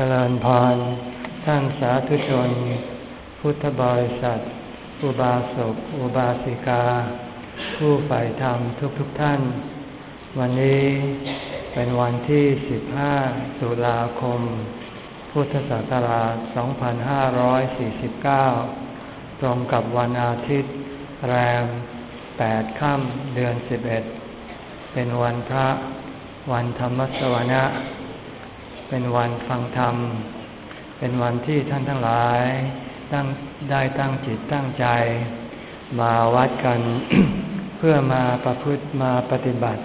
จริญพรท่านสาธุชน พุทธบริษัท อุบาสก อุบาสิกา ผู้ใฝ่ธรรมทุกทุกท่าน วันนี้เป็นวันที่ 15 ตุลาคม พุทธศักราช 2549 ตรงกับวันอาทิตย์ แรม 8 ค่ำเดือน 11 เป็นวันพระ วันธรรมสวนะ เป็นวันฟังธรรม เป็นวันที่ท่านทั้งหลายตั้งได้ตั้งจิตตั้งใจ มาวัดกันเพื่อมาประพฤติมาปฏิบัติ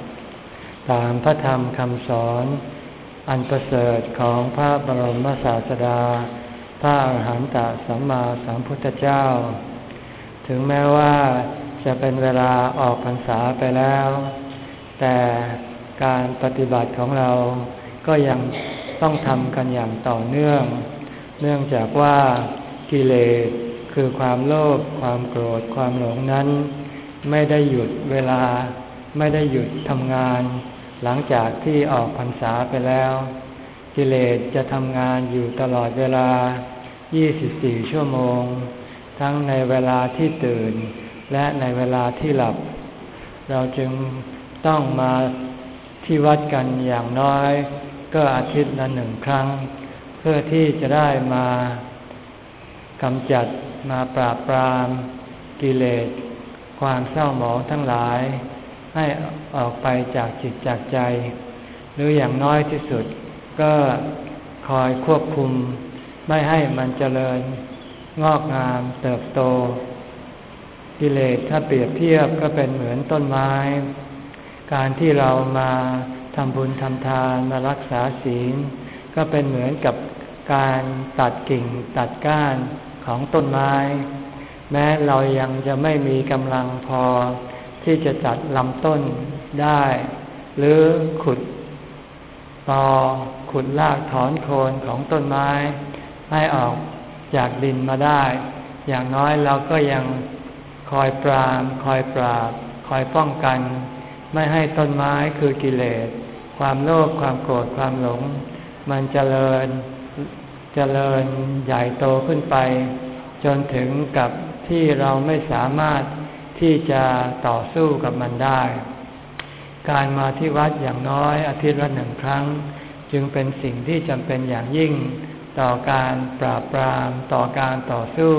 ตามพระธรรมคำสอน อันประเสริฐของพระบรมศาสดา พระอรหันตสัมมาสัมพุทธเจ้า ถึงแม้ว่าจะเป็นเวลาออกพรรษาไปแล้ว แต่การปฏิบัติของเราก็ยัง ต้องทำกันอย่างต่อเนื่อง เนื่องจากว่ากิเลสคือความโลภความโกรธความหลงนั้น ไม่ได้หยุดเวลา ไม่ได้หยุดทำงาน หลังจากที่ออกพรรษาไปแล้ว กิเลสจะทำงานอยู่ตลอดเวลา 24 ชั่วโมง ทั้งในเวลาที่ตื่น และในเวลาที่หลับ เราจึงต้องมาที่วัดกันอย่างน้อย ก็อาทิตย์ละหนึ่งครั้ง เพื่อที่จะได้มากำจัดมาปราบปรามกิเลส ความเศร้าหมองทั้งหลาย ให้ออกไปจากจิตจากใจ หรืออย่างน้อยที่สุด ก็คอยควบคุม ไม่ให้มันเจริญ งอกงามเติบโต กิเลสถ้าเปรียบเทียบก็เป็นเหมือนต้นไม้ การที่เรามา ทำบุญทำทานมารักษาศีล ก็เป็นเหมือนกับการตัดกิ่งตัดก้านของต้นไม้ แม้เรายังจะไม่มีกำลังพอ ที่จะตัดลำต้นได้ หรือขุดตอขุดรากถอนโคนของต้นไม้ ให้ออกจากดินมาได้ อย่างน้อยเราก็ยังคอยปราม คอยปราบ คอยป้องกัน ไม่ให้ต้นไม้คือกิเลส ความโลภความโกรธความหลง มันเจริญเจริญใหญ่โตขึ้นไป จนถึงกับที่เราไม่สามารถที่จะต่อสู้กับมันได้ การมาที่วัดอย่างน้อยอาทิตย์ละหนึ่งครั้ง จึงเป็นสิ่งที่จำเป็นอย่างยิ่ง ต่อการปราบปรามต่อการต่อสู้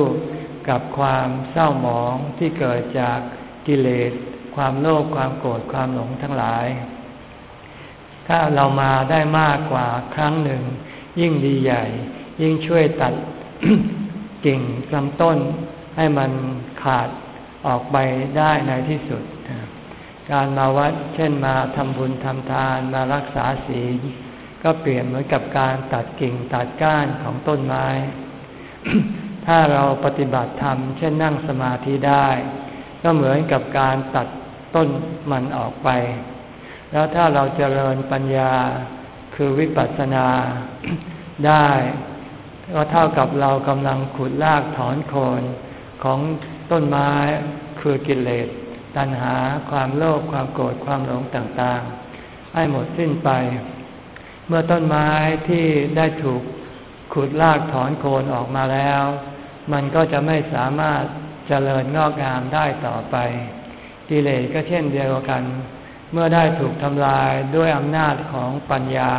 กับความเศร้าหมองที่เกิดจากกิเลส ความโลภความโกรธความหลงทั้งหลาย ถ้าเรามาได้มากกว่าครั้งหนึ่ง ยิ่งดีใหญ่ ยิ่งช่วยตัดกิ่งลำต้นให้มันขาดออกไปได้ในที่สุด การมาวัดเช่นมาทำบุญทำทานมารักษาศีลก็เปลี่ยนเหมือนกับการตัดกิ่งตัดก้านของต้นไม้ ถ้าเราปฏิบัติธรรมเช่นนั่งสมาธิได้ ก็เหมือนกับการตัด ต้นมันออกไป แล้วถ้าเราจเจริญปัญญาคือวิปัสสนาได้ก็เท่ากับเรากำลังขุดลากถอนโคนของต้นไม้คือกิเลสตัณหาความโลภความโกรธความหลงต่างๆ ให้หมดสิ้นไป เมื่อต้นไม้ที่ได้ถูกขุดลากถอนโคนออกมาแล้ว มันก็จะไม่สามารถเจริญงอกงามได้ต่อไป กิเลสก็เช่นเดียวกัน เมื่อได้ถูกทำลายด้วยอำนาจของปัญญา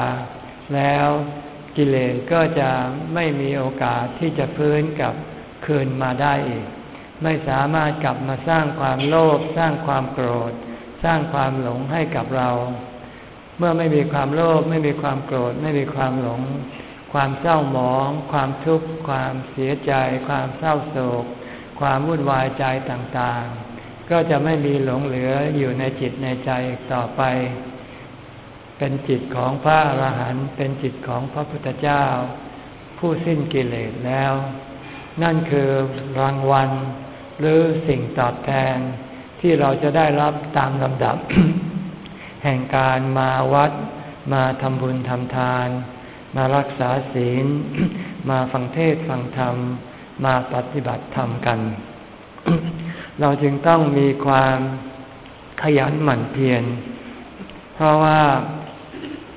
แล้วกิเลสก็จะไม่มีโอกาสที่จะพื้นกับคืนมาได้อีก ไม่สามารถกลับมาสร้างความโลภสร้างความโกรธ สร้างความหลงให้กับเรา เมื่อไม่มีความโลภไม่มีความโกรธ ไม่มีความหลง ความเศร้าหมอง ความทุกข์ ความเสียใจ ความเศร้าโศก ความวุ่นวายใจต่างๆ ก็จะไม่มีหลงเหลืออยู่ในจิตในใจต่อไป เป็นจิตของพระอรหันต์เป็นจิตของพระพุทธเจ้า ผู้สิ้นกิเลสแล้ว นั่นคือรางวัล หรือสิ่งตอบแทนที่เราจะได้รับตามลำดับ แห่งการมาวัด มาทำบุญทำทาน มารักษาศีล มาฟังเทศฟังธรรม มาปฏิบัติธรรมกัน เราจึงต้องมีความขยันหมั่นเพียร เพราะว่า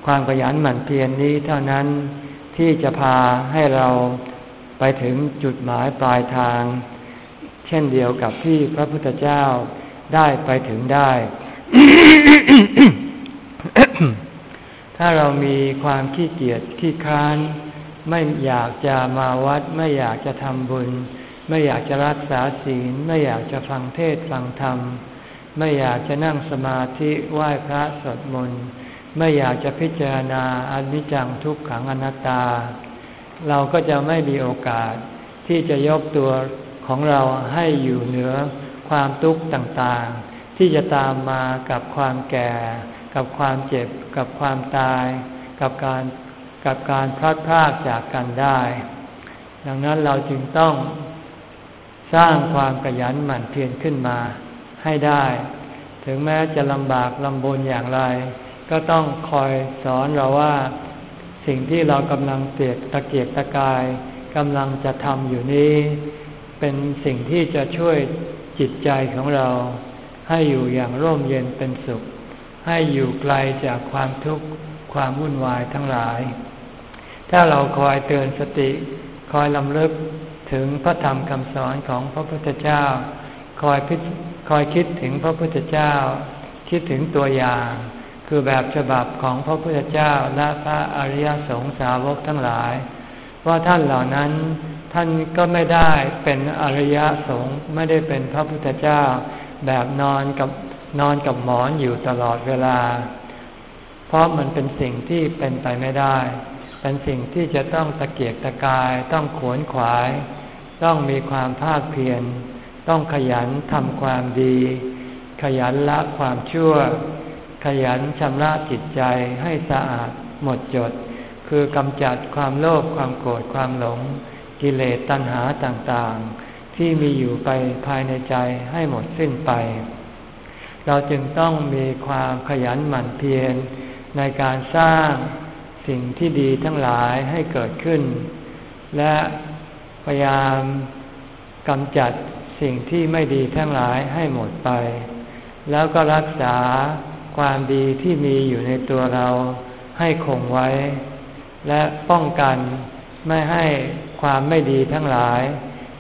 ความขยันหมั่นเพียรนนี้เท่านั้นที่จะพาให้เราไปถึงจุดหมายปลายทาง เช่นเดียวกับที่พระพุทธเจ้าได้ไปถึงได้ ถ้าเรามีความขี้เกียจขี้ค้าน ไม่อยากจะมาวัดไม่อยากจะทำบุญ ไม่อยากจะรักษาศีล ไม่อยากจะฟังเทศฟังธรรม ไม่อยากจะนั่งสมาธิไหว้พระสวดมนต์ไม่อยากจะพิจารณาอนิจจังทุกขังอนัตตา เราก็จะไม่มีโอกาสที่จะยกตัวของเราให้อยู่เหนือความทุกข์ต่างๆ ที่จะตามมากับความแก่ กับความเจ็บ กับความตาย กับการกับการพลัดพรากจากกันได้ ดังนั้นเราจึงต้อง สร้างความขยันหมั่นเพียรขึ้นมาให้ได้ ถึงแม้จะลำบากลำบนอย่างไร ก็ต้องคอยสอนเราว่า สิ่งที่เรากำลังเตียกตะเกียกตะกายกำลังจะทำอยู่นี้ เป็นสิ่งที่จะช่วยจิตใจของเรา ให้อยู่อย่างร่มเย็นเป็นสุข ให้อยู่ไกลจากความทุกข์ความวุ่นวายทั้งหลาย ถ้าเราคอยเตือนสติ คอยลำลึก ถึงพระธรรมคำสอนของพระพุทธเจ้า คอยพิคอยคิดถึงพระพุทธเจ้า คิดถึงตัวอย่าง คือแบบฉบับของพระพุทธเจ้าและพระอริยสงสาวกทั้งหลาย ว่าท่านเหล่านั้นท่านก็ไม่ได้เป็นอริยสงฆ์ไม่ได้เป็นพระพุทธเจ้า แบบนอนกับนอนกับหมอนอยู่ตลอดเวลา เพราะมันเป็นสิ่งที่เป็นไปไม่ได้ เป็นสิ่งที่จะต้องตะเกียกตะกายต้องขวนขวาย ต้องมีความภาคเพียร ต้องขยันทำความดี ขยันละความชั่ว ขยันชำระจิตใจให้สะอาดหมดจด คือกำจัดความโลภความโกรธความหลง กิเลสตัณหาต่างๆ ที่มีอยู่ไปภายในใจให้หมดสิ้นไป เราจึงต้องมีความขยันหมั่นเพียรในการสร้างสิ่งที่ดีทั้งหลายให้เกิดขึ้น และ พยายามกำจัดสิ่งที่ไม่ดีทั้งหลายให้หมดไป แล้วก็รักษาความดีที่มีอยู่ในตัวเราให้คงไว้ และป้องกันไม่ให้ความไม่ดีทั้งหลาย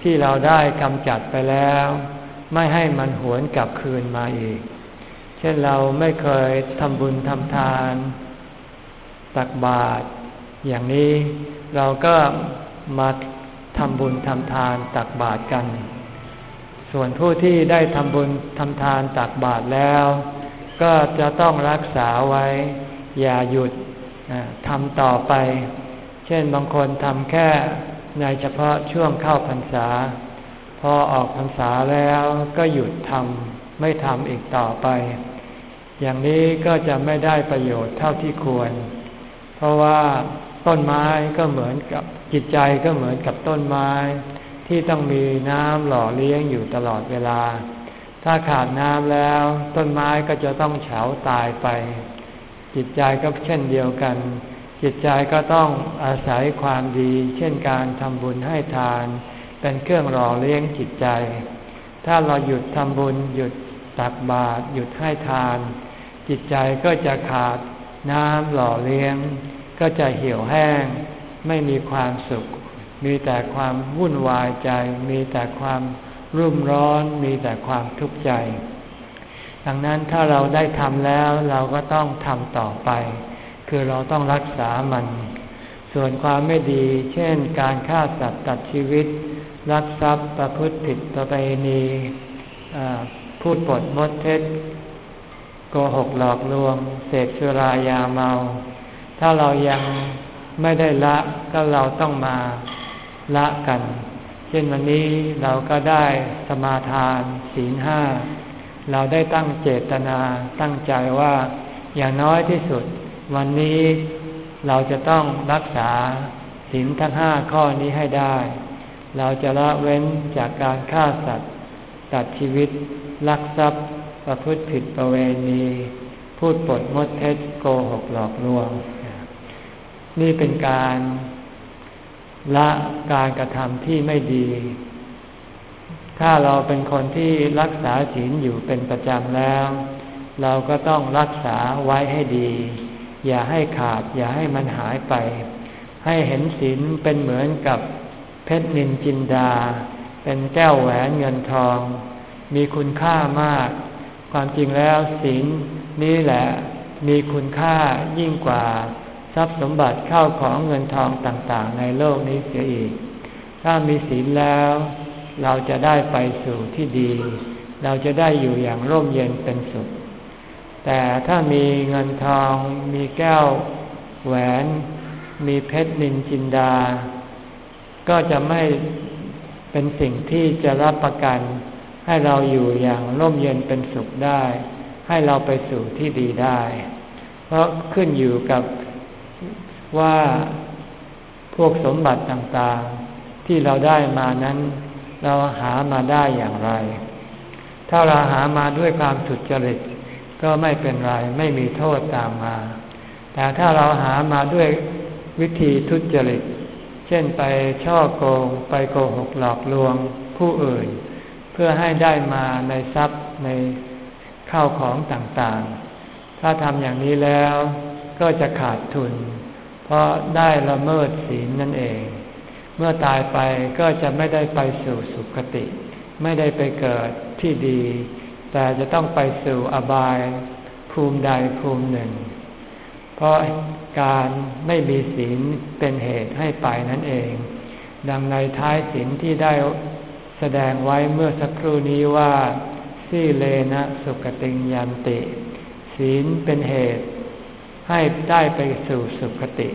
ที่เราได้กำจัดไปแล้ว ไม่ให้มันหวนกลับคืนมาอีก เช่นเราไม่เคยทำบุญทำทาน ตักบาตรอย่างนี้เราก็มา ทำบุญทำทานตักบาตรกัน ส่วนผู้ที่ได้ทำบุญทำทานตักบาตรแล้ว ก็จะต้องรักษาไว้ อย่าหยุดทำต่อไป เช่นบางคนทำแค่ในเฉพาะช่วงเข้าพรรษา พอออกพรรษาแล้วก็หยุดทำไม่ทำอีกต่อไป อย่างนี้ก็จะไม่ได้ประโยชน์เท่าที่ควร เพราะว่า ต้นไม้ก็เหมือนกับจิตใจก็เหมือนกับต้นไม้ ที่ต้องมีน้ำหล่อเลี้ยงอยู่ตลอดเวลา ถ้าขาดน้ำแล้ว ต้นไม้ก็จะต้องเฉาตายไป จิตใจก็เช่นเดียวกัน จิตใจก็ต้องอาศัยความดี เช่นการทำบุญให้ทาน เป็นเครื่องหล่อเลี้ยงจิตใจ ถ้าเราหยุดทำบุญหยุดตักบาตรหยุดให้ทาน จิตใจก็จะขาดน้ำหล่อเลี้ยง ก็จะเหี่ยวแห้ง ไม่มีความสุข มีแต่ความวุ่นวายใจ มีแต่ความรุ่มร้อน มีแต่ความทุกข์ใจ ดังนั้นถ้าเราได้ทำแล้วเราก็ต้องทำต่อไป คือเราต้องรักษามัน ส่วนความไม่ดี เช่น การฆ่าสัตว์ตัดชีวิต รักทรัพย์ประพฤติผิดประเพณีพูดปดมดเท็จโกหกหลอกลวง เสพสุรายาเมา ถ้าเรายังไม่ได้ละก็เราต้องมาละกัน เช่นวันนี้เราก็ได้สมาทานศีลห้า เราได้ตั้งเจตนาตั้งใจว่าอย่างน้อยที่สุด วันนี้เราจะต้องรักษาศีลทั้งห้าข้อนี้ให้ได้ เราจะละเว้นจากการฆ่าสัตว์ ตัดชีวิต ลักทรัพย์ ประพฤติผิดประเวณี พูดปดมดเท็จโกหกหลอกลวง นี่เป็นการละการกระทำที่ไม่ดี ถ้าเราเป็นคนที่รักษาศีลอยู่เป็นประจำแล้ว เราก็ต้องรักษาไว้ให้ดี อย่าให้ขาด อย่าให้มันหายไป ให้เห็นศีลเป็นเหมือนกับเพชรนินจินดา เป็นแก้วแหวนเงินทอง มีคุณค่ามาก ความจริงแล้วศีลนี้แหละ มีคุณค่ายิ่งกว่า ทรัพย์สมบัติเข้าของเงินทองต่างๆ ในโลกนี้เสียอีก ถ้ามีศีลแล้ว เราจะได้ไปสู่ที่ดี เราจะได้อยู่อย่างร่มเย็นเป็นสุข แต่ถ้ามีเงินทอง มีแก้ว แหวน มีเพชรนินจินดา ก็จะไม่เป็นสิ่งที่จะรับประกัน ให้เราอยู่อย่างร่มเย็นเป็นสุขได้ ให้เราไปสู่ที่ดีได้ เพราะขึ้นอยู่กับ ว่าพวกสมบัติต่างๆ ที่เราได้มานั้น เราหามาได้อย่างไร ถ้าเราหามาด้วยความสุจริตก็ไม่เป็นไร ไม่มีโทษตามมา แต่ถ้าเราหามาด้วยวิธีทุจริต เช่นไปช่อโกง ไปโกหกหลอกลวงผู้อื่น เพื่อให้ได้มาในทรัพย์ในข้าวของต่างๆ ถ้าทำอย่างนี้แล้วก็จะขาดทุน เพราะได้ละเมิดศีลนั่นเอง เมื่อตายไปก็จะไม่ได้ไปสู่สุคติ ไม่ได้ไปเกิดที่ดี แต่จะต้องไปสู่อบายภูมิใดภูมิหนึ่ง เพราะการไม่มีศีลเป็นเหตุให้ไปนั่นเอง ดังในท้ายศีลที่ได้แสดงไว้เมื่อสักครู่นี้ว่า สีเลนะสุกติงยันติ ศีลเป็นเหตุ ให้ได้ไปสู่สุคติ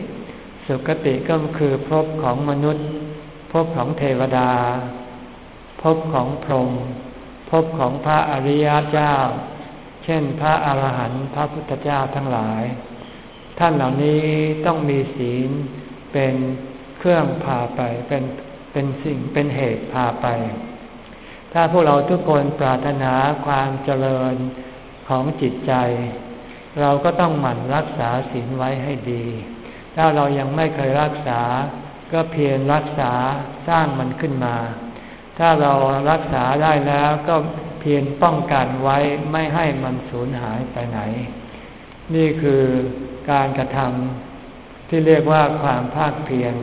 สุคติก็คือภพของมนุษย์ภพของเทวดาภพของพรหมภพของพระอริยเจ้า เช่นพระอาหารหันต์พระพุทธเจ้าทั้งหลาย ท่านเหล่านี้ต้องมีศีลเป็นเครื่องพาไปเป็นเป็นสิ่งเป็นเหตุพาไป ถ้าพวกเราทุกคนปรารถนาความเจริญของจิตใจ เราก็ต้องหมั่นรักษาศีลไว้ให้ดี ถ้าเรายังไม่เคยรักษา ก็เพียรรักษาสร้างมันขึ้นมา ถ้าเรารักษาได้แล้วก็เพียรป้องกันไว้ไม่ให้มันสูญหายไปไหน นี่คือการกระทำที่เรียกว่าความภาคเพียร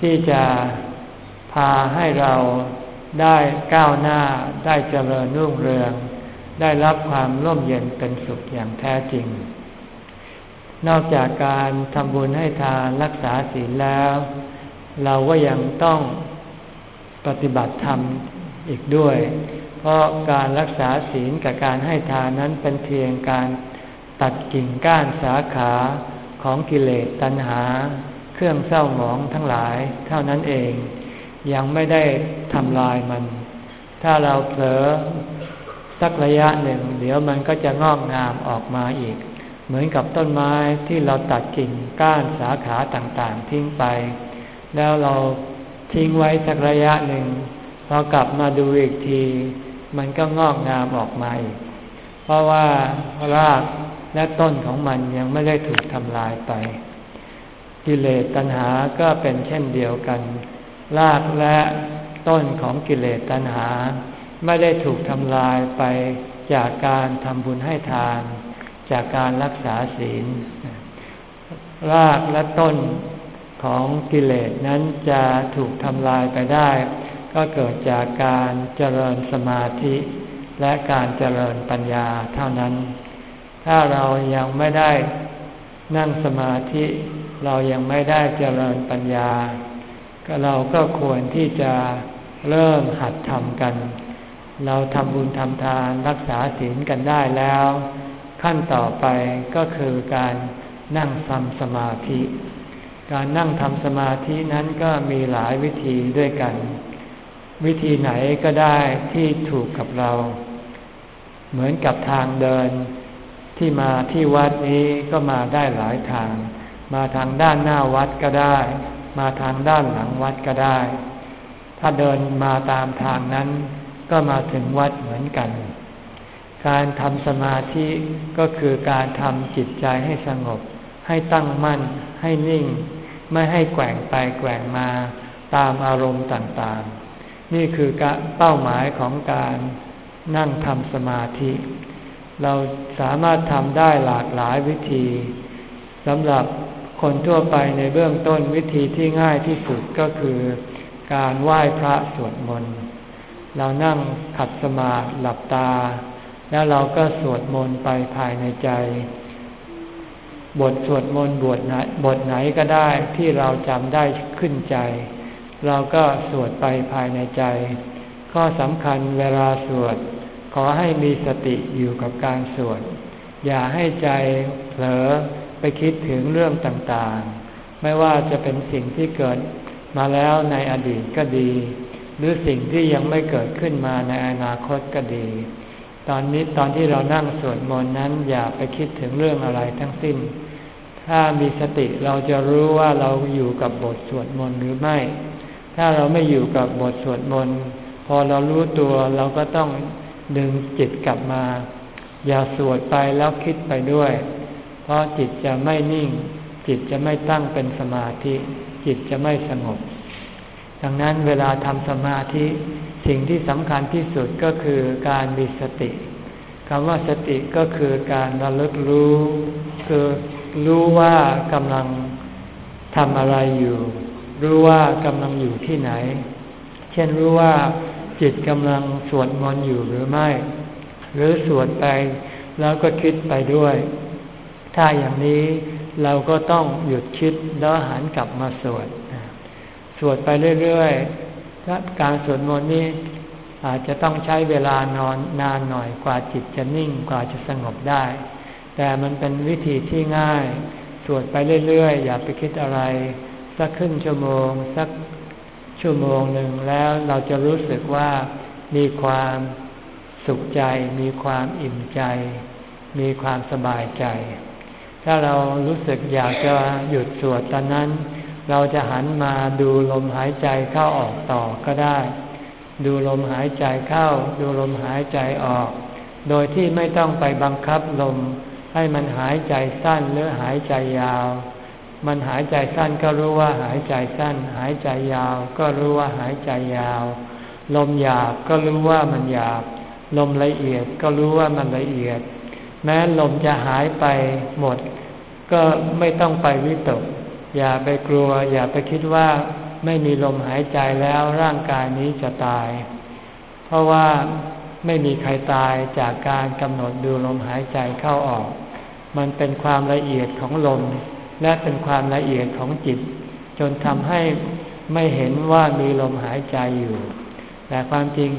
ที่จะพาให้เราได้ก้าวหน้าได้เจริญรุ่งเรือง ได้รับความร่มเย็นเป็นสุขอย่างแท้จริง นอกจากการทำบุญให้ทานรักษาศีลแล้ว เราก็ยังต้องปฏิบัติธรรมอีกด้วย เพราะการรักษาศีลกับการให้ทานนั้นเป็นเพียงการตัดกิ่งก้านสาขาของกิเลสตัณหา เครื่องเศร้าหมองทั้งหลาย เท่านั้นเองยังไม่ได้ทำลายมัน ถ้าเราเผลอ สักระยะหนึ่ง เดี๋ยวมันก็จะงอกงามออกมาอีก เหมือนกับต้นไม้ที่เราตัดกิ่งก้านสาขาต่างๆ ทิ้งไป แล้วเราทิ้งไว้สักระยะหนึ่งพอกลับมาดูอีกที มันก็งอกงามออกมาอีก เพราะว่ารากและต้นของมันยังไม่ได้ถูกทำลายไป กิเลสตัณหาก็เป็นเช่นเดียวกัน รากและต้นของกิเลสตัณหา ไม่ได้ถูกทำลายไปจากการทำบุญให้ทาน จากการรักษาศีล รากและต้นของกิเลสนั้นจะถูกทำลายไปได้ ก็เกิดจากการเจริญสมาธิและการเจริญปัญญาเท่านั้น ถ้าเรายังไม่ได้นั่งสมาธิเรายังไม่ได้เจริญปัญญา ก็เราก็ควรที่จะเริ่มหัดทำกัน เราทำบุญทำทานรักษาศีลกันได้แล้ว ขั้นต่อไปก็คือการนั่งทำสมาธิ การนั่งทำสมาธินั้นก็มีหลายวิธีด้วยกัน วิธีไหนก็ได้ที่ถูกกับเรา เหมือนกับทางเดิน ที่มาที่วัดนี้ก็มาได้หลายทาง มาทางด้านหน้าวัดก็ได้ มาทางด้านหลังวัดก็ได้ ถ้าเดินมาตามทางนั้น ก็มาถึงวัดเหมือนกัน การทำสมาธิก็คือการทำจิตใจให้สงบ ให้ตั้งมั่น ให้นิ่ง ไม่ให้แกว่งไปแกว่งมาตามอารมณ์ต่างๆ นี่คือเป้าหมายของการนั่งทำสมาธิ เราสามารถทำได้หลากหลายวิธีสำหรับคนทั่วไปในเบื้องต้นวิธีที่ง่ายที่สุดก็คือ การไหว้พระสวดมนต์ เรานั่งขัดสมาธิหลับตา แล้วเราก็สวดมนต์ไปภายในใจ บทสวดมนต์บทไหนบทไหนก็ได้ที่เราจำได้ขึ้นใจ เราก็สวดไปภายในใจ ข้อสำคัญเวลาสวด ขอให้มีสติอยู่กับการสวด อย่าให้ใจเผลอไปคิดถึงเรื่องต่างๆ ไม่ว่าจะเป็นสิ่งที่เกิดมาแล้วในอดีตก็ดี หรือสิ่งที่ยังไม่เกิดขึ้นมาในอนาคตก็ดี ตอนนี้ตอนที่เรานั่งสวดมนต์นั้นอย่าไปคิดถึงเรื่องอะไรทั้งสิ้น ถ้ามีสติเราจะรู้ว่าเราอยู่กับบทสวดมนต์หรือไม่ ถ้าเราไม่อยู่กับบทสวดมนต์พอเรารู้ตัวเราก็ต้องดึงจิตกลับมา อย่าสวดไปแล้วคิดไปด้วย เพราะจิตจะไม่นิ่ง จิตจะไม่ตั้งเป็นสมาธิ จิตจะไม่สงบ ดังนั้นเวลาทำสมาธิ สิ่งที่สำคัญที่สุดก็คือการมีสติคำว่าสติก็คือการระลึกรู้ คือรู้ว่ากำลังทำอะไรอยู่ รู้ว่ากำลังอยู่ที่ไหน เช่นรู้ว่าจิตกำลังสวดมนต์อยู่หรือไม่ หรือสวดไปแล้วก็คิดไปด้วย ถ้าอย่างนี้เราก็ต้องหยุดคิดแล้วหันกลับมาสวด สวดไปเรื่อยๆการสวดมนต์นี้อาจจะต้องใช้เวลานอนนานหน่อยกว่าจิตจะนิ่งกว่าจะสงบได้ แต่มันเป็นวิธีที่ง่าย สวดไปเรื่อยๆ อย่าไปคิดอะไร สักครึ่งชั่วโมง สักชั่วโมงหนึ่งแล้วเราจะรู้สึกว่ามีความสุขใจ มีความอิ่มใจ มีความสบายใจ ถ้าเรารู้สึกอยากจะหยุดสวดตอนนั้น เราจะหันมาดูลมหายใจเข้าออกต่อก็ได้ ดูลมหายใจเข้า ดูลมหายใจออก โดยที่ไม่ต้องไปบังคับลม ให้มันหายใจสั้นหรือหายใจยาว มันหายใจสั้นก็รู้ว่าหายใจสั้น หายใจยาวก็รู้ว่าหายใจยาว ลมหยาบก็รู้ว่ามันหยาบ ลมละเอียดก็รู้ว่ามันละเอียด แม้ลมจะหายไปหมด ก็ไม่ต้องไปวิตก อย่าไปกลัว อย่าไปคิดว่าไม่มีลมหายใจแล้วร่างกายนี้จะตาย เพราะว่าไม่มีใครตายจากการกำหนดดูลมหายใจเข้าออก มันเป็นความละเอียดของลม และเป็นความละเอียดของจิต จนทำให้ไม่เห็นว่ามีลมหายใจอยู่ แต่ความจริง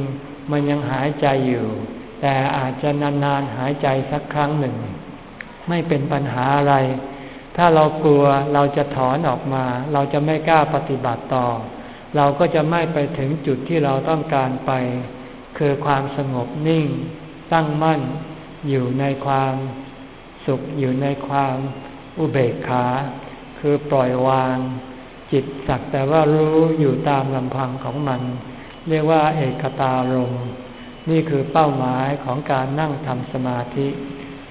มันยังหายใจอยู่ แต่อาจจะนานๆหายใจสักครั้งหนึ่ง ไม่เป็นปัญหาอะไร ถ้าเรากลัวเราจะถอนออกมา เราจะไม่กล้าปฏิบัติต่อ เราก็จะไม่ไปถึงจุดที่เราต้องการไป คือความสงบนิ่ง ตั้งมั่น อยู่ในความสุขอยู่ในความอุเบกขา คือปล่อยวาง จิตสักแต่ว่ารู้อยู่ตามลำพังของมัน เรียกว่าเอกตารมนี่คือเป้าหมายของการนั่งทำสมาธิ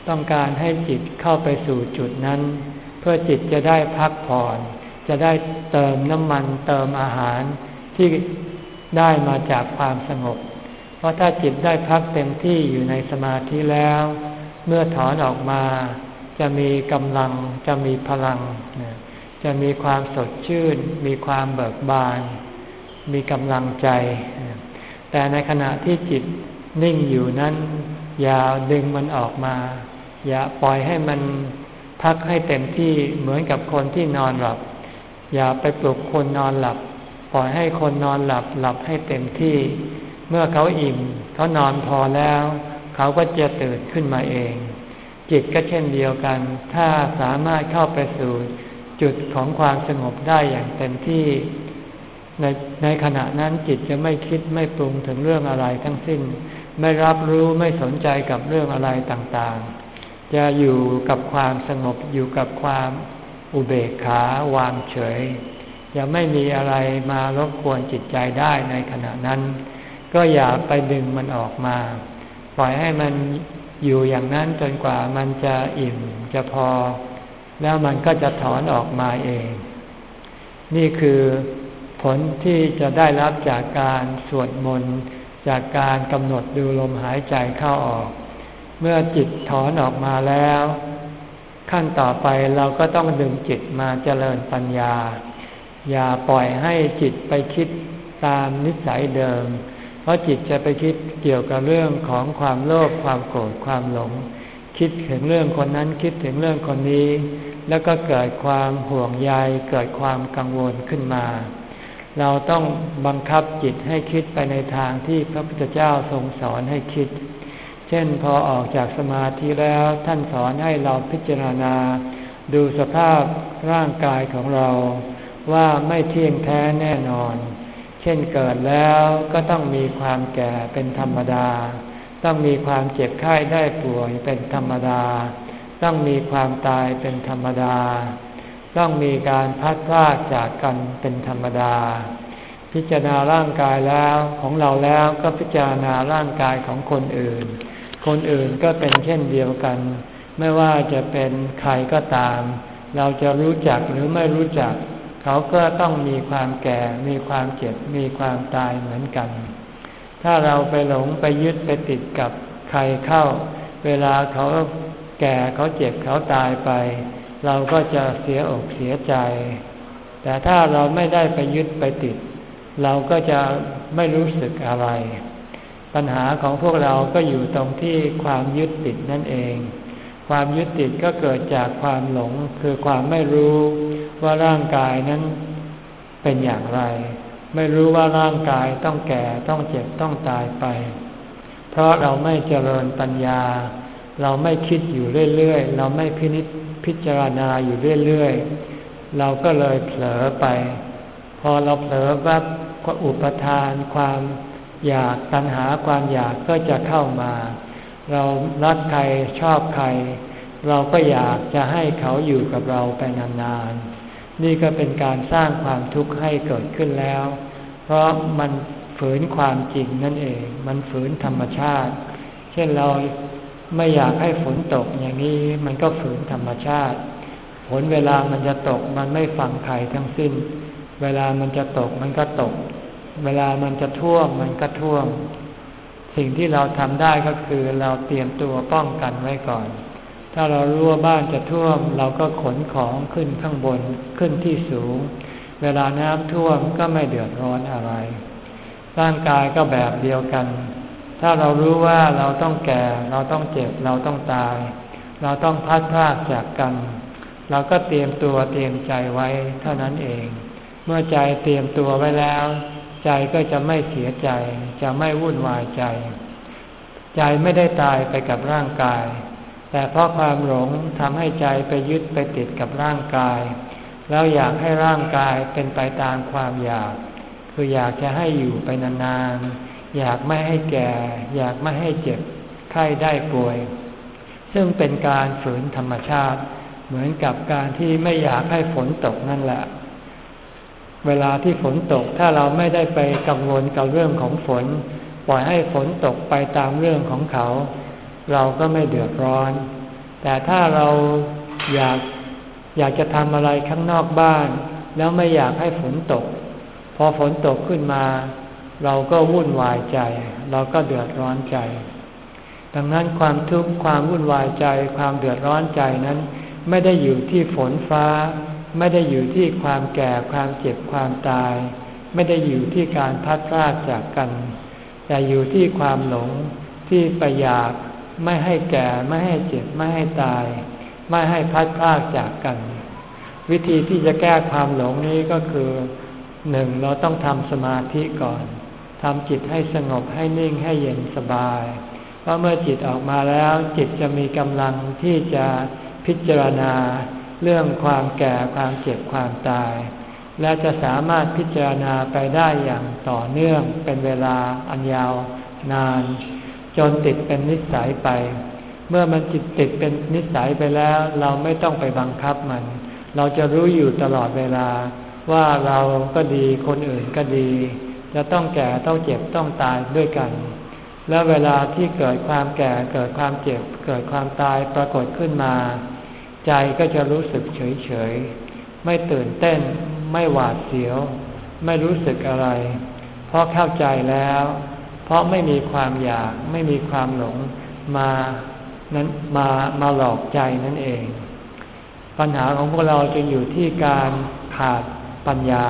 ต้องการให้จิตเข้าไปสู่จุดนั้น พื่อจิตจะได้พักผ่อน จะได้เติมน้ำมันเติมอาหารที่ได้มาจากความสงบ เพราะถ้าจิตได้พักเต็มที่อยู่ในสมาธิแล้ว เมื่อถอนออกมา จะมีกำลังจะมีพลัง จะมีความสดชื่น มีความเบิกบาน มีกำลังใจ แต่ในขณะที่จิตนิ่งอยู่นั้น อย่าดึงมันออกมา อย่าปล่อยให้มัน พักให้เต็มที่เหมือนกับคนที่นอนหลับ อย่าไปปลุกคนนอนหลับ ปล่อยให้คนนอนหลับหลับให้เต็มที่ เมื่อเขาอิ่มเขานอนพอแล้ว เขาก็จะตื่นขึ้นมาเอง จิตก็เช่นเดียวกัน ถ้าสามารถเข้าไปสู่จุดของความสงบได้อย่างเต็มที่ ในในขณะนั้นจิตจะไม่คิดไม่ปรุงถึงเรื่องอะไรทั้งสิ้น ไม่รับรู้ไม่สนใจกับเรื่องอะไรต่างๆ จะอยู่กับความสงบอยู่กับความอุเบกขาวางเฉยจะไม่มีอะไรมารบกวนจิตใจได้ในขณะนั้น ก็อย่าไปดึงมันออกมา ปล่อยให้มันอยู่อย่างนั้นจนกว่ามันจะอิ่มจะพอ แล้วมันก็จะถอนออกมาเอง นี่คือผลที่จะได้รับจากการสวดมนต์จากการกำหนดดูลมหายใจเข้าออก เมื่อจิตถอนออกมาแล้ว ขั้นต่อไปเราก็ต้องดึงจิตมาเจริญปัญญา อย่าปล่อยให้จิตไปคิดตามนิสัยเดิม เพราะจิตจะไปคิดเกี่ยวกับเรื่องของความโลภความโกรธความหลง คิดถึงเรื่องคนนั้นคิดถึงเรื่องคนนี้ แล้วก็เกิดความห่วงใยเกิดความกังวลขึ้นมา เราต้องบังคับจิตให้คิดไปในทางที่พระพุทธเจ้าทรงสอนให้คิด เช่นพอออกจากสมาธิแล้วท่านสอนให้เราพิจารณา ดูสภาพร่างกายของเรา ว่าไม่เที่ยงแท้แน่นอน เช่นเกิดแล้วก็ต้องมีความแก่เป็นธรรมดา ต้องมีความเจ็บไข้ได้ป่วยเป็นธรรมดา ต้องมีความตายเป็นธรรมดา ต้องมีการพัดพลาดจากกันเป็นธรรมดาพิจารณาร่างกายแล้วของเราแล้วก็พิจารณาร่างกายของคนอื่น คนอื่นก็เป็นเช่นเดียวกัน ไม่ว่าจะเป็นใครก็ตาม เราจะรู้จักหรือไม่รู้จัก เขาก็ต้องมีความแก่ มีความเจ็บ มีความตายเหมือนกัน ถ้าเราไปหลงไปยึดไปติดกับใครเข้า เวลาเขาแก่เขาเจ็บเขาตายไป เราก็จะเสียอกเสียใจ แต่ถ้าเราไม่ได้ไปยึดไปติด เราก็จะไม่รู้สึกอะไร ปัญหาของพวกเราก็อยู่ตรงที่ความยึดติดนั่นเอง ความยึดติดก็เกิดจากความหลงคือความไม่รู้ว่าร่างกายนั้นเป็นอย่างไร ไม่รู้ว่าร่างกายต้องแก่ต้องเจ็บต้องตายไป เพราะเราไม่เจริญปัญญา เราไม่คิดอยู่เรื่อยๆ เราไม่พินิจพิจารณาอยู่เรื่อยๆ เราก็เลยเผลอไป พอเราเผลอว่าอุปทานความ อยากตัณหาความอยากก็จะเข้ามา เรารักใครชอบใคร เราก็อยากจะให้เขาอยู่กับเราไปนานๆ นี่ก็เป็นการสร้างความทุกข์ให้เกิดขึ้นแล้ว เพราะมันฝืนความจริงนั่นเอง มันฝืนธรรมชาติ เช่นเราไม่อยากให้ฝนตกอย่างนี้มันก็ฝืนธรรมชาติฝนเวลามันจะตกมันไม่ฟังใครทั้งสิ้น เวลามันจะตกมันก็ตก เวลามันจะท่วมมันก็ท่วม สิ่งที่เราทำได้ก็คือเราเตรียมตัวป้องกันไว้ก่อน ถ้าเรารู้ว่าบ้านจะท่วม เราก็ขนของขึ้นข้างบนขึ้นที่สูง เวลาน้ำท่วมก็ไม่เดือดร้อนอะไร ร่างกายก็แบบเดียวกัน ถ้าเรารู้ว่าเราต้องแก่ เราต้องเจ็บ เราต้องตาย เราต้องพัดพลาดจากกัน เราก็เตรียมตัวเตรียมใจไว้เท่านั้นเอง เมื่อใจเตรียมตัวไว้แล้ว ใจก็จะไม่เสียใจ จะไม่วุ่นวายใจ ใจไม่ได้ตายไปกับร่างกาย แต่เพราะความหลงทำให้ใจไปยึดไปติดกับร่างกาย แล้วอยากให้ร่างกายเป็นไปตามความอยาก คืออยากจะให้อยู่ไปนานๆ อยากไม่ให้แก่ อยากไม่ให้เจ็บไข้ได้ป่วย ซึ่งเป็นการฝืนธรรมชาติ เหมือนกับการที่ไม่อยากให้ฝนตกนั่นแหละ เวลาที่ฝนตกถ้าเราไม่ได้ไปกังวลกับเรื่องของฝน ปล่อยให้ฝนตกไปตามเรื่องของเขา เราก็ไม่เดือดร้อน แต่ถ้าเราอยากอยากจะทำอะไรข้างนอกบ้าน แล้วไม่อยากให้ฝนตก พอฝนตกขึ้นมา เราก็วุ่นวายใจ เราก็เดือดร้อนใจ ดังนั้นความทุกข์ความวุ่นวายใจ ความเดือดร้อนใจนั้น ไม่ได้อยู่ที่ฝนฟ้า ไม่ได้อยู่ที่ความแก่ความเจ็บความตาย ไม่ได้อยู่ที่การพัดพลาดจากกัน แต่อยู่ที่ความหลงที่ไปอยากไม่ให้แก่ไม่ให้เจ็บไม่ให้ตาย ไม่ให้พัดพลากจากกัน วิธีที่จะแก้ความหลงนี้ก็คือหนึ่งเราต้องทำสมาธิก่อนทำจิตให้สงบให้นิ่งให้เย็นสบายเพราะเมื่อจิตออกมาแล้วจิตจะมีกำลังที่จะพิจารณา เรื่องความแก่ความเจ็บความตาย และจะสามารถพิจารณาไปได้อย่างต่อเนื่องเป็นเวลาอันยาวนาน จนติดเป็นนิสัยไป เมื่อมันจิตติดเป็นนิสัยไปแล้ว เราไม่ต้องไปบังคับมัน เราจะรู้อยู่ตลอดเวลาว่าเราก็ดีคนอื่นก็ดี จะต้องแก่ต้องเจ็บต้องตายด้วยกัน แล้วเวลาที่เกิดความแก่เกิดความเจ็บ เกิดความตายปรากฏขึ้นมา ใจก็จะรู้สึกเฉยเฉยไม่ตื่นเต้น ไม่หวาดเสียว ไม่รู้สึกอะไร เพราะเข้าใจแล้ว เพราะไม่มีความอยากไม่มีความหลงมานั้นมามาหลอกใจนั่นเอง ปัญหาของพวกเราจึงอยู่ที่การขาดปัญญา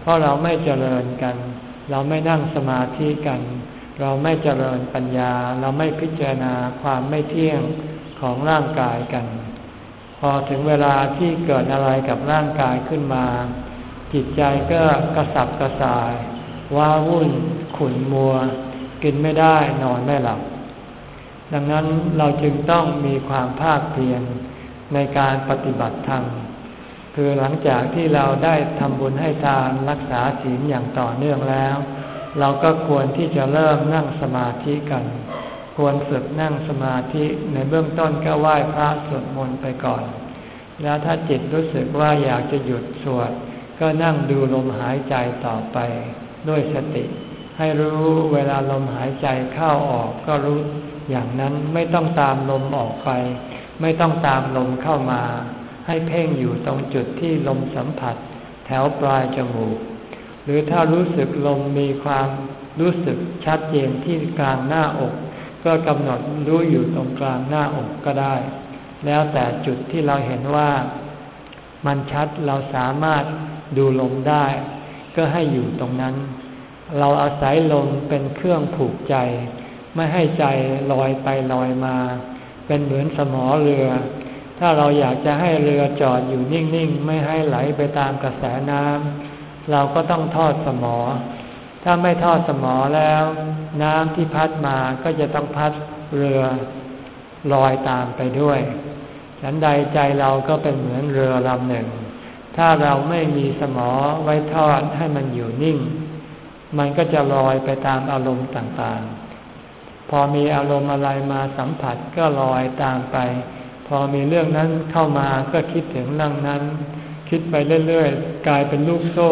เพราะเราไม่เจริญกัน เราไม่นั่งสมาธิกัน เราไม่เจริญปัญญา เราไม่พิจารณาความไม่เที่ยงของร่างกายกัน พอถึงเวลาที่เกิดอะไรกับร่างกายขึ้นมา จิตใจก็กระสับกระส่าย ว้าวุ่น ขุ่นมัว กินไม่ได้นอนไม่หลับ ดังนั้นเราจึงต้องมีความภาคเพียรในการปฏิบัติธรรมคือหลังจากที่เราได้ทำบุญให้ทานรักษาศีลอย่างต่อเนื่องแล้ว เราก็ควรที่จะเริ่มนั่งสมาธิกัน ควรฝึกนั่งสมาธิในเบื้องต้นก็ไหว้พระสวดมนต์ไปก่อน แล้วถ้าจิตรู้สึกว่าอยากจะหยุดสวด ก็นั่งดูลมหายใจต่อไป ด้วยสติ ให้รู้เวลาลมหายใจเข้าออกก็รู้อย่างนั้นไม่ต้องตามลมออกไป ไม่ต้องตามลมเข้ามา ให้เพ่งอยู่ตรงจุดที่ลมสัมผัส แถวปลายจมูก หรือถ้ารู้สึกลมมีความรู้สึกชัดเจนที่กลางหน้าอก ก็กำหนดรู้อยู่ตรงกลางหน้าอกก็ได้ แล้วแต่จุดที่เราเห็นว่ามันชัดเราสามารถดูลมได้ ก็ให้อยู่ตรงนั้น เราอาศัยลมเป็นเครื่องผูกใจ ไม่ให้ใจลอยไปลอยมา เป็นเหมือนสมอเรือ ถ้าเราอยากจะให้เรือจอดอยู่นิ่งๆ ไม่ให้ไหลไปตามกระแสน้ำเราก็ต้องทอดสมอ ถ้าไม่ทอดสมอแล้ว น้ำที่พัดมาก็จะต้องพัดเรือลอยตามไปด้วย ฉันใดใจเราก็เป็นเหมือนเรือลำหนึ่ง ถ้าเราไม่มีสมอไว้ทอดให้มันอยู่นิ่ง มันก็จะลอยไปตามอารมณ์ต่างๆ พอมีอารมณ์อะไรมาสัมผัสก็ลอยตามไป พอมีเรื่องนั้นเข้ามาก็คิดถึงเรื่องนั้น คิดไปเรื่อยๆ กลายเป็นลูกโซ่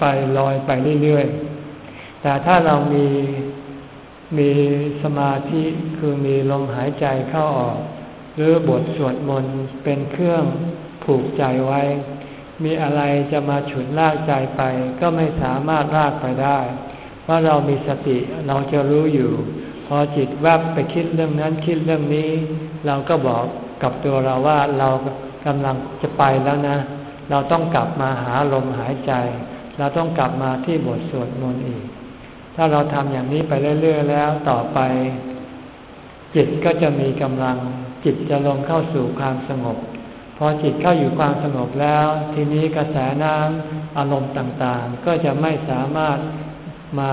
ไปลอยไปเรื่อยๆ แต่ถ้าเรามีมีสมาธิคือมีลมหายใจเข้าออก หรือบทสวดมนต์เป็นเครื่องผูกใจไว้ มีอะไรจะมาฉุดลากใจไป ก็ไม่สามารถลากไปได้เพราะเรามีสติเราจะรู้อยู่ พอจิตแวบไปคิดเรื่องนั้นคิดเรื่องนี้ เราก็บอกกับตัวเราว่าเรากำลังจะไปแล้วนะ เราต้องกลับมาหาลมหายใจ เราต้องกลับมาที่บทสวดมนต์อีก ถ้าเราทำอย่างนี้ไปเรื่อยๆแล้วต่อไป จิตก็จะมีกำลัง จิตจะลงเข้าสู่ความสงบ พอจิตเข้าอยู่ความสงบแล้ว ทีนี้กระแสน้ำอารมณ์ต่างๆ ก็จะไม่สามารถมา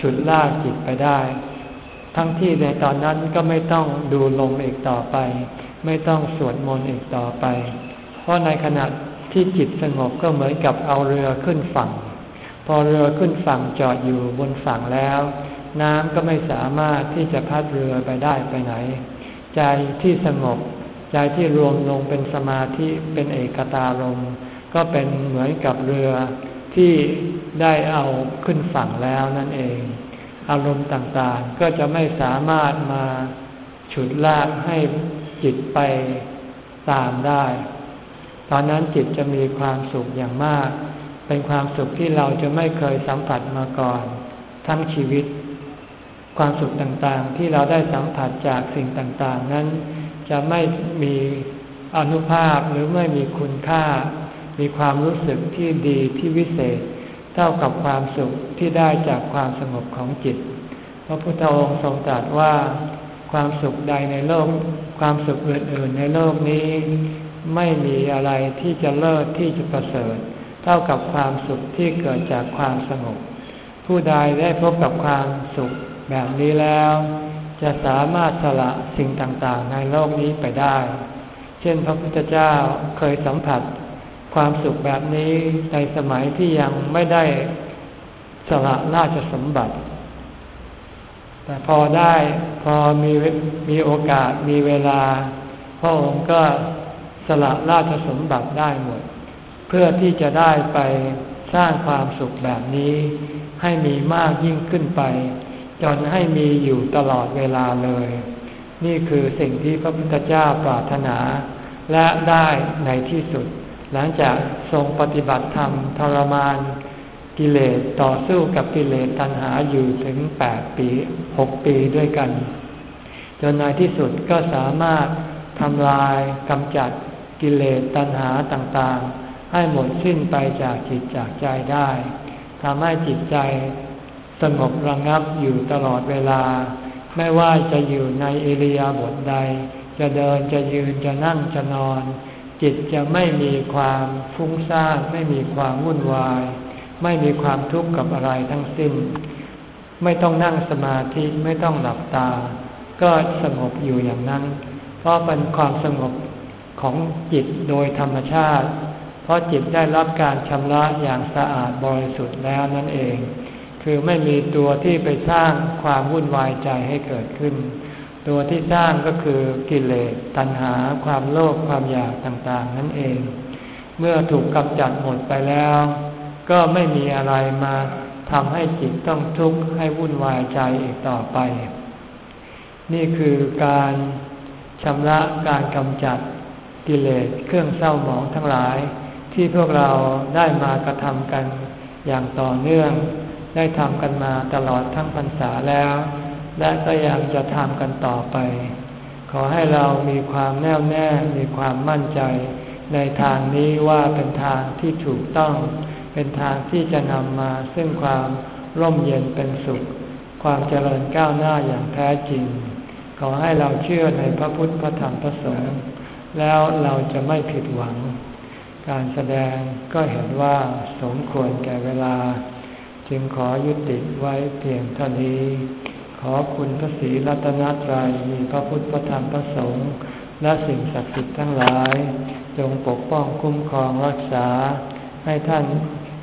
ฉุดลากจิตไปได้ ทั้งที่ในตอนนั้นก็ไม่ต้องดูลมอีกต่อไป ไม่ต้องสวดมนต์อีกต่อไป เพราะในขณะที่จิตสงบก็เหมือนกับเอาเรือขึ้นฝั่ง พอเรือขึ้นฝั่งจอดอยู่บนฝั่งแล้ว น้ำก็ไม่สามารถที่จะพัดเรือไปได้ไปไหน ใจที่สงบ ใจที่รวมลงเป็นสมาธิเป็นเอกตาลมก็เป็นเหมือนกับเรือที่ได้เอาขึ้นฝั่งแล้วนั่นเอง อารมณ์ต่างๆก็จะไม่สามารถมาฉุดลากให้จิตไปตามได้ ตอนนั้นจิตจะมีความสุขอย่างมาก เป็นความสุขที่เราจะไม่เคยสัมผัสมาก่อน ทั้งชีวิต ความสุขต่างๆ ที่เราได้สัมผัสจากสิ่งต่างๆ นั้น จะไม่มีอนุภาพหรือไม่มีคุณค่า มีความรู้สึกที่ดีที่วิเศษ เท่ากับความสุขที่ได้จากความสงบของจิต พระพุทธองค์ทรงตรัสว่าความสุขใดในโลก ความสุขอื่นๆในโลกนี้ ไม่มีอะไรที่จะเลิศที่จะประเสริฐ เท่ากับความสุขที่เกิดจากความสงบ ผู้ใดได้พบกับความสุขแบบนี้แล้ว จะสามารถสละสิ่งต่างๆ ในโลกนี้ไปได้ เช่นพระพุทธเจ้าเคยสัมผัสความสุขแบบนี้ในสมัยที่ยังไม่ได้สละราชสมบัติ แต่พอได้พอมีมีโอกาสมีเวลา พระองค์ก็สละราชสมบัติได้หมด พื่อที่จะได้ไปสร้างความสุขแบบนี้ ให้มีมากยิ่งขึ้นไป จนให้มีอยู่ตลอดเวลาเลย นี่คือสิ่งที่พระพุทธเจ้าปรารถนา และได้ในที่สุด หลังจากทรงปฏิบัติธรรมทรมาน กิเลสต่อสู้กับกิเลสตัณหาอยู่ถึงแปดปีหกปีด้วยกัน จนในที่สุดก็สามารถทำลายกำจัดกิเลสตัณหาต่างๆ ให้หมดสิ้นไปจากจิตจากใจได้ทำให้จิตใจสงบระงับอยู่ตลอดเวลา ไม่ว่าจะอยู่ในเอริยาบถใด จะเดินจะยืนจะนั่งจะนอน จิตจะไม่มีความฟุ้งซ่านไม่มีความวุ่นวาย ไม่มีความทุกข์กับอะไรทั้งสิ้น ไม่ต้องนั่งสมาธิไม่ต้องหลับตา ก็สงบอยู่อย่างนั้น เพราะเป็นความสงบของจิตโดยธรรมชาติ เพราะจิตได้รับการชำระอย่างสะอาดบริสุทธิ์แล้วนั่นเอง คือไม่มีตัวที่ไปสร้างความวุ่นวายใจให้เกิดขึ้น ตัวที่สร้างก็คือกิเลสตัณหา ความโลภความอยากต่างๆ นั่นเอง เมื่อถูกกำจัดหมดไปแล้ว ก็ไม่มีอะไรมาทำให้จิตต้องทุกข์ให้วุ่นวายใจอีกต่อไป นี่คือการชำระการกำจัดกิเลสเครื่องเศร้าหมองทั้งหลาย ที่พวกเราได้มากระทำกันอย่างต่อเนื่อง ได้ทำกันมาตลอดทั้งพรรษาแล้ว และก็ยังจะทำกันต่อไป ขอให้เรามีความแน่วแน่มีความมั่นใจ ในทางนี้ว่าเป็นทางที่ถูกต้อง เป็นทางที่จะนำมาซึ่งความร่มเย็นเป็นสุข ความเจริญก้าวหน้าอย่างแท้จริง ขอให้เราเชื่อในพระพุทธพระธรรมพระสงฆ์แล้วเราจะไม่ผิดหวัง การแสดงก็เห็นว่าสมควรแก่เวลา จึงขอยุติไว้เพียงเท่านี้ ขอคุณพระศรีรัตนตรัยมีพระพุทธพระธรรมพระสงฆ์และสิ่งศักดิ์สิทธิ์ทั้งหลาย จงปกป้องคุ้มครองรักษา ให้ท่าน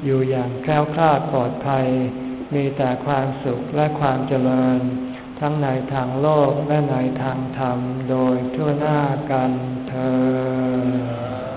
อยู่อย่างแคล้วคลาดปลอดภัย มีแต่ความสุขและความเจริญ ทั้งในทางโลกและในทางธรรมโดยทั่วหน้ากันเธอ